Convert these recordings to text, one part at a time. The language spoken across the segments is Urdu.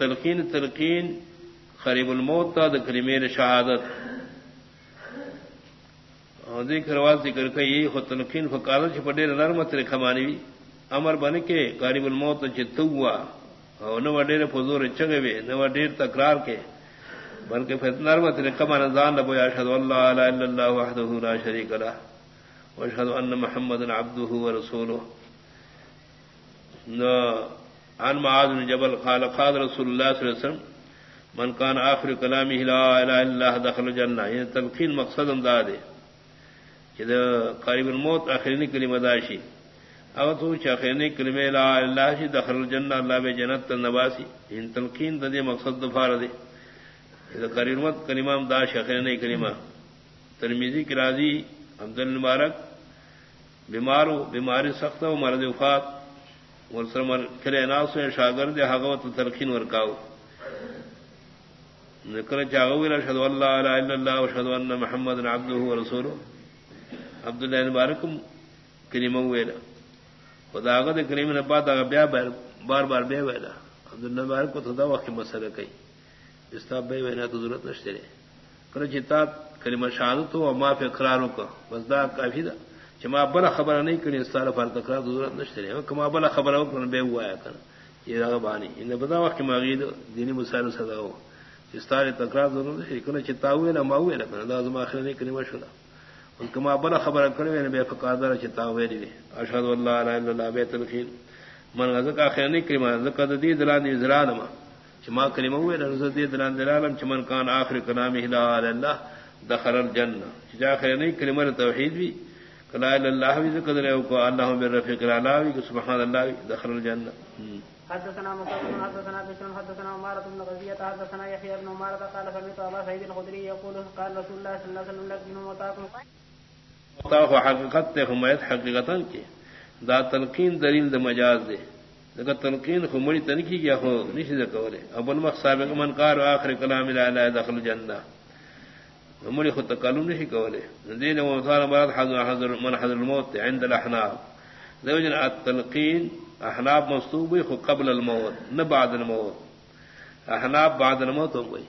تلقین تلقین، قریب الموت تا کلمیر شہادت ذکر واز ذکر کئی خو تلقین فقال چھ پڑے نرم تر کھمانی وی امر بن کے قریب الموت چتوا او نو وڈیر فزور چگے وی نو وڈیر تکرار کے بلکہ فتنر مت نے کمان زان نبو اشهد والله لا الا الله وحده لا شريك له، واشهد ان محمدا عبده ورسوله. نو عن معاذ بن جبل قال قال رسول الله صلى الله عليه وسلم، من كان اخر كلامه لا اله الا الله دخل الجنه یعنی یہ تلقین مقصد انداز ہے کہ قریب الموت اخرین کلمہ داشی او تو چاخرین کلمہ لا اله الا الله دخل الجنه الله به جنت النواسی ان یعنی تلقین دے مقصد دفار دے۔ کریمت کریمام دا شخر نہیں کریما ترمیزی کی راضی عبد المبارک بیمار ہو بیماری سخت ہو مرد وفات۔ ورسر کھلے ناس شاگرد حاغوت ترخین ورکاو. نکر چاغو اشهد الله لا اله الا الله واشهد ان محمد عبده ورسوله عبد الله مبارک کریمه ویلا خداغه د کریمه نه پات بیا بار بار بیا ویلا عبد الله مبارک کو تدا وخت مسله کوي. استاب بھائی وینا تو ضرورت نشتے رہے کر چتا کلمہ شہادت ہو اور ما پہ اقراروں کا مزدا کافی دا چما بلا خبر نہیں کرنی استار فار تکرار ضرورت نشتے رہے کما بلا خبر ہو کر بے ہوا ہے کر یہ راغ بانی. ان بدا وقت ماغید دینی مسائل صدا ہو استار تکرار ضرورت ہے کنا چتا ہوئے نہ ما نہ کنا لازم اخر نہیں کرنی مشورہ ان کما بلا خبر کرے بے فقادر چتا ہوئے دی اشهد ان لا اله الا الله بیت الخير من غزق اخر نہیں کرما زکد دی دلان دی زرانما چما کلمہ ہوئے رزت دلان دلالم چمن کان آخر کلام لا اللہ دخل الجنہ چا آخر نہیں کلمہ توحید بھی کلا اللہ بھی ذکر لے کو اللہ من رفیق الاعلی بھی سبحان اللہ دخل الجنہ۔ حدثنا مقدم حدثنا بشر حدثنا عمارة بن غزية حدثنا يحيى بن عمارة قال سمعت أبا سعيد الخدري يقول قال رسول الله صلى الله عليه وسلم لكن حقیقت حمایت حقیقتا کی۔ دا تلقین دلیل دا مجاز دے۔ لگا تلقین خو مڑی تنکی کیا ہو نشی دا کولے۔ ابو المخ سابق من قار آخر کلام لا الہ دخل جنہ مڑی خود تکلم نشی کولے دین و مثال مراد حضر حضر من حضر الموت عند الاحناب دو جن التلقین احناب مستوبی خو قبل الموت نہ بعد الموت. احناب بعد الموت ہو گئی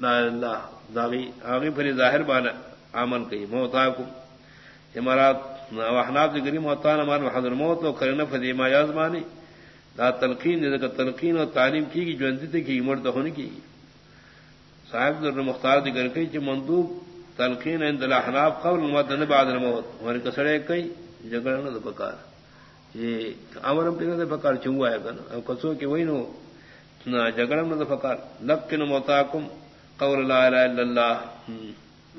لا اللہ داغی آغی پھر ظاہر بانا عمل کی کئی موتاکم امارات وحناب ذکری موتان مان حضر موت و کرن فدی ما یازمانی دا تلقین دے تلقین اور تعلیم کی گی جو اندتے کی مرد ہونے کی گی صاحب در مختار ذکر کئی چھ مندوب تلقین عند الاحناب قبل المدن بعد الموت ہمارے کسڑے کئی جگڑا نہ بکار یہ امرم پہ بکار چوا ہے کنا۔ اب کسو کہ وہی نو نہ جگڑم نہ فکار لکن موتاکم قول لا الہ الا اللہ۔